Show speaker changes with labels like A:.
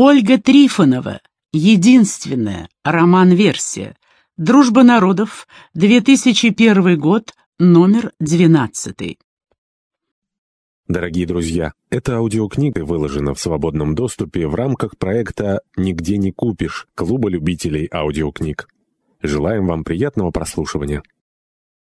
A: Ольга Трифонова. Единственная. Роман-версия. Дружба народов. 2001 год. Номер 12.
B: Дорогие друзья, эта аудиокнига выложена в свободном доступе в рамках проекта «Нигде не купишь» Клуба любителей аудиокниг. Желаем вам приятного прослушивания.